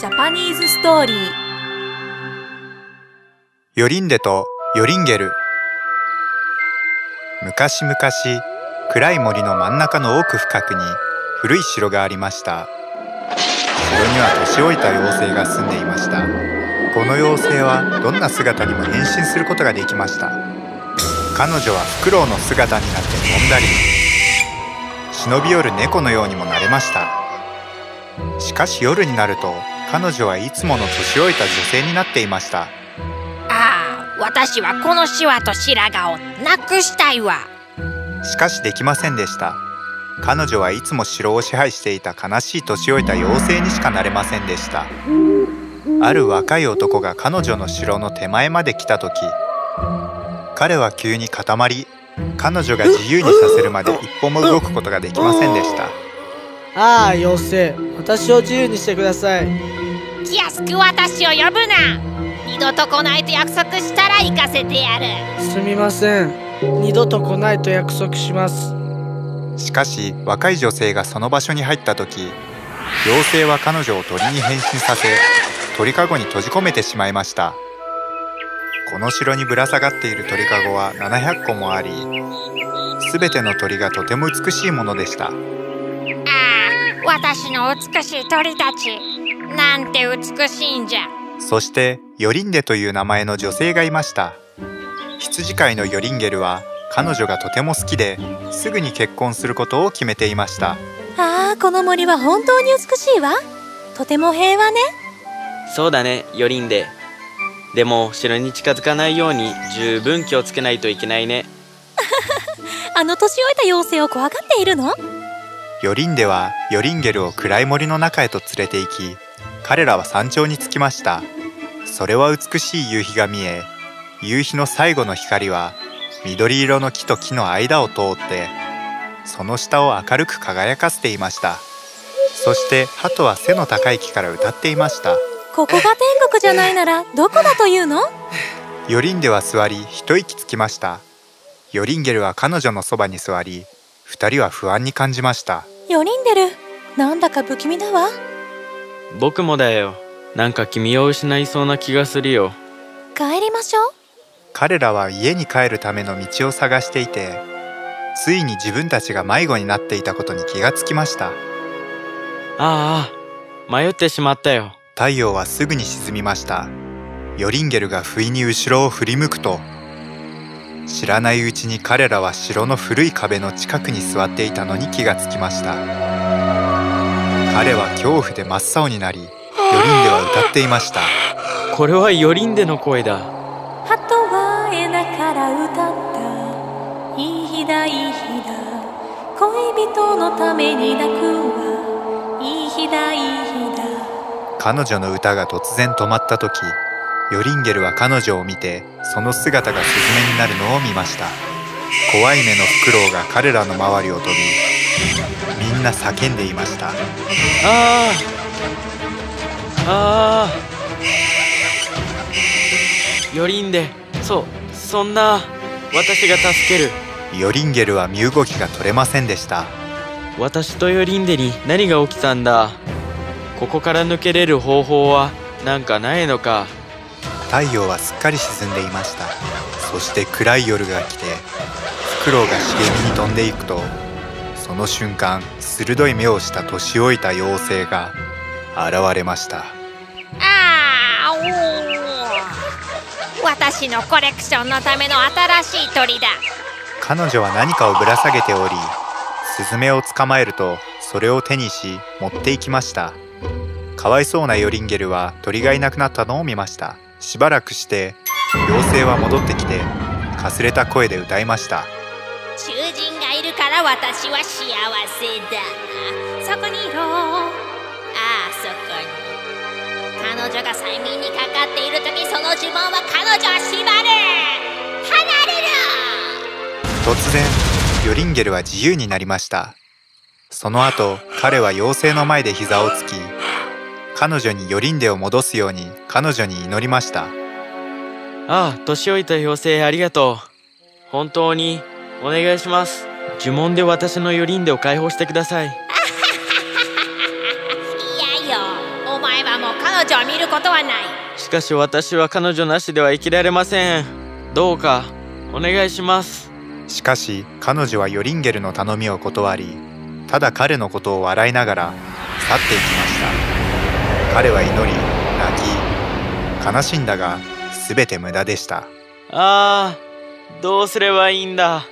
ジャパニーズストーリー。ヨリンデとヨリンゲル。昔々暗い森の真ん中の奥深くに古い城がありました。城には年老いた妖精が住んでいました。この妖精はどんな姿にも変身することができました。彼女はフクロウの姿になって飛んだり忍び寄る猫のようにもなれました。しかし夜になると彼女はいつもの年老いた女性になっていました。ああ私はこのシワと白髪をなくしたいわ。しかしできませんでした。彼女はいつも城を支配していた悲しい年老いた妖精にしかなれませんでした。ある若い男が彼女の城の手前まで来た時彼は急に固まり彼女が自由にさせるまで一歩も動くことができませんでした。ああ妖精。私を自由にしてください気安く私を呼ぶな。二度と来ないと約束したら行かせてやる。すみません。二度と来ないと約束します。しかし若い女性がその場所に入った時妖精は彼女を鳥に変身させ鳥かごに閉じ込めてしまいました。この城にぶら下がっている鳥かごは700個もあり全ての鳥がとても美しいものでした私の美しい鳥たち。なんて美しいんじゃ。そしてヨリンデという名前の女性がいました。羊飼いのヨリンゲルは彼女がとても好きですぐに結婚することを決めていました。ああこの森は本当に美しいわ。とても平和ね。そうだねヨリンデでも城に近づかないように十分気をつけないといけないね。あの年老いた妖精を怖がっているの？ヨリンデはヨリンゲルを暗い森の中へと連れて行き彼らは山頂に着きました。それは美しい夕日が見え夕日の最後の光は緑色の木と木の間を通ってその下を明るく輝かせていました。そして鳩は背の高い木から歌っていました。ここが天国じゃないならどこだというの？ヨリンデは座り一息つきました。ヨリンゲルは彼女のそばに座り二人は不安に感じましたヨリンデルなんだか不気味だわ。僕もだよ。なんか君を失いそうな気がするよ。帰りましょう。彼らは家に帰るための道を探していてついに自分たちが迷子になっていたことに気がつきました。ああ迷ってしまったよ。太陽はすぐに沈みました。ヨリンゲルが不意に後ろを振り向くと知らないうちに彼らは城の古い壁の近くに座っていたのに気がつきました。彼は恐怖で真っ青になりヨリンデは歌っていました。これはヨリンデの声だ。鳩は枝から歌った。いい日だいい日だ。恋人のために泣くわ。いい日だいい日だ。彼女の歌が突然止まった時ヨリンゲルは彼女を見てその姿がスズメになるのを見ました。怖い目のフクロウが彼らの周りを飛びみんな叫んでいました。ああああヨリンデそう。そんな私が助ける。ヨリンゲルは身動きが取れませんでした。私とヨリンデに何が起きたんだ。ここから抜けれる方法はなんかないのか太陽はすっかり沈んでいました。そして暗い夜が来てフクロウが茂みに飛んでいくとその瞬間鋭い目をした年老いた妖精が現れました。あお私のコレクションのための新しい鳥だ。彼女は何かをぶら下げておりスズメを捕まえるとそれを手にし持っていきました。かわいそうなヨリンゲルは鳥がいなくなったのを見ましたしばらくして妖精は戻ってきてかすれた声で歌いました。囚人がいるから私は幸せだそこにいろ。ああそこに。彼女が催眠にかかっている時その呪文は彼女を縛る。離れる突然ヨリンゲルは自由になりました。その後彼は妖精の前で膝をつき彼女にヨリンデを戻すように彼女に祈りました。ああ年老いた妖精ありがとう。本当にお願いします。呪文で私のヨリンデを解放してください。いやよお前前はもう彼女を見ることはない。しかし私は彼女なしでは生きられません。どうかお願いします。しかし彼女はヨリンゲルの頼みを断りただ彼のことを笑いながら去っていきました彼は祈り泣き悲しんだが全て無駄でした。ああどうすればいいんだ。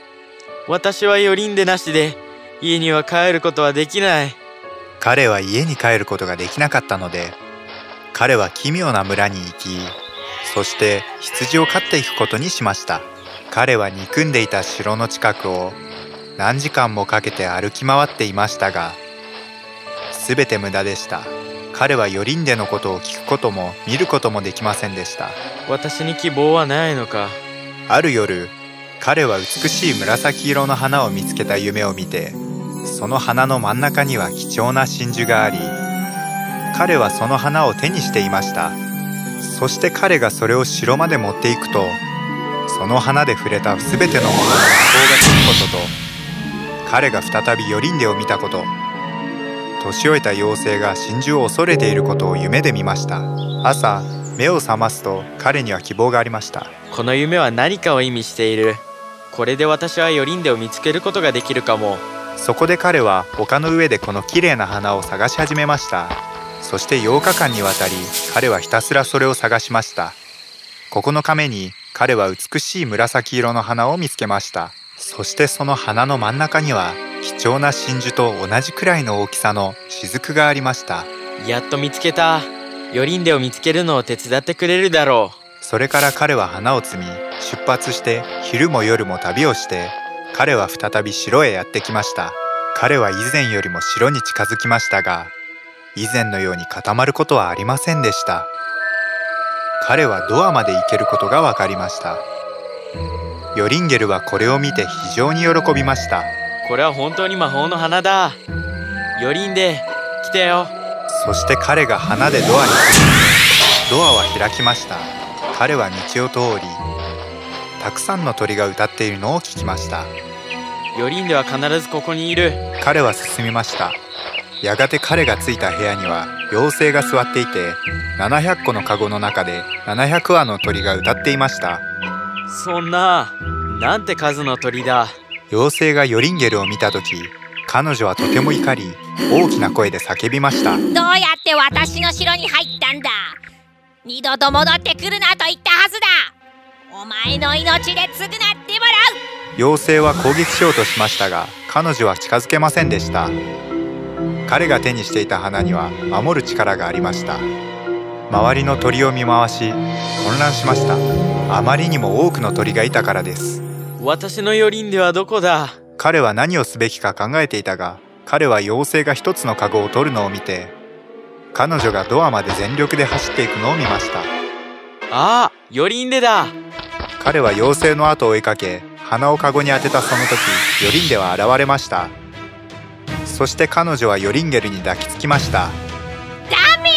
私はよりんでなしで家には帰ることはできない。彼は家に帰ることができなかったので彼は奇妙な村に行きそして羊を飼っていくことにしました。彼は憎んでいた城の近くを何時間もかけて歩き回っていましたが全て無駄でした彼はヨリンデのことを聞くことも見ることもできませんでした。私に希望はないのか。ある夜彼は美しい紫色の花を見つけた夢を見てその花の真ん中には貴重な真珠があり彼はその花を手にしていました。そして彼がそれを城まで持っていくとその花で触れた全てのものの魔法がつくことと彼が再びヨリンデを見たこと年老いた妖精が真珠を恐れていることを夢で見ました。朝目を覚ますと彼には希望がありました。この夢は何かを意味している？これで私はヨリンデを見つけることができるかも。そこで彼は丘の上でこの綺麗な花を探し始めました。そして8日間にわたり彼はひたすらそれを探しました。9日目に彼は美しい紫色の花を見つけました。そしてその花の真ん中には貴重な真珠と同じくらいの大きさの雫がありました。やっと見つけた。ヨリンデを見つけるのを手伝ってくれるだろそれから彼は花を摘み出発して昼も夜も旅をして彼は再び城へやってきました。彼は以前よりも城に近づきましたが以前のように固まることはありませんでした。彼はドアまで行けることが分かりました。ヨリンゲルはこれを見て非常に喜びました。うこれは本当に魔法の花だ。ヨリンデ来てよ。そして彼が花でドアに。ドアは開きました。彼は道を通りたくさんの鳥が歌っているのを聞きました。ヨリンデは必ずここにいる。彼は進みました。やがて彼が着いた部屋には妖精が座っていて700個のカゴの中で700羽の鳥が歌っていました。そんななんて数の鳥だ妖精がヨリンゲルを見た時彼女はとても怒り大きな声で叫びました。どうやって私の城に入ったんだ？二度と戻ってくるなと言ったはずだ。お前の命で償ってもらう。妖精は攻撃しようとしましたが彼女は近づけませんでした。彼が手にしていた花には守る力がありました。周りの鳥を見回し混乱しました。あまりにも多くの鳥がいたからです私のヨリンデはどこだ？彼は何をすべきか考えていたが彼は妖精が一つのカゴを取るのを見て彼女がドアまで全力で走っていくのを見ました。ああヨリンデだ。彼は妖精の後を追いかけ鼻をカゴに当てたその時ヨリンデは現れました。そして彼女はヨリンゲルに抱きつきました。ダメ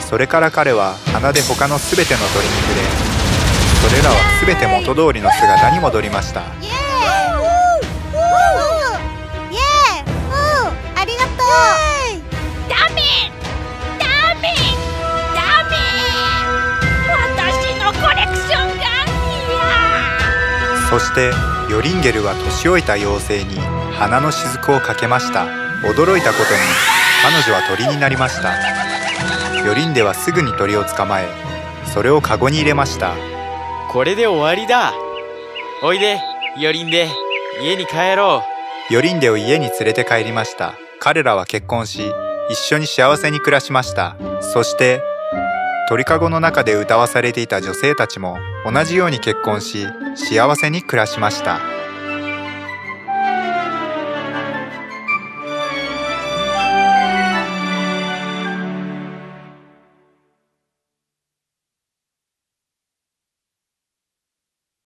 それから彼は鼻で他の全ての鳥に触れそれらは全て元通りの姿に戻りました。イエーイありがとうダメダメダメ私のコレクションがそしてヨリンゲルは年老いた妖精に花の雫をかけました。驚いたことに彼女は鳥になりました。ヨリンデはすぐに鳥を捕まえそれをカゴに入れました。これで終わりだ。おいでヨリンで家に帰ろヨリンデを家に連れて帰りました。彼らは結婚し一緒に幸せに暮らしました。そして鳥かごの中で歌わされていた女性たちも同じように結婚し幸せに暮らしました。